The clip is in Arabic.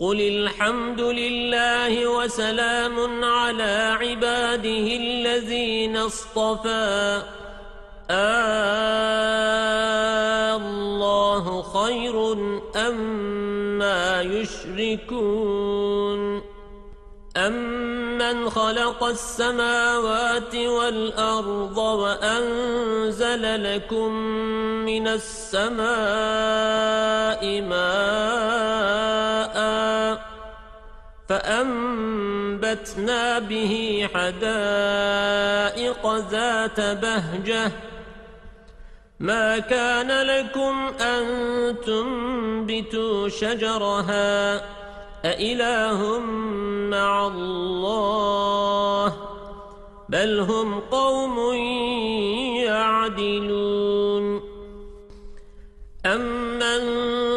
قل الحمد لله وسلام على عباده الذين اصطفى. الله خير أما يشركون. أمن خلق السماوات والأرض وأنزل لكم من السماء فأنبتنا به حدائق ذات بهجة. ما كان لكم أن تنبتوا شجرها؟ أإله مع الله؟ بل هم قوم يعدلون.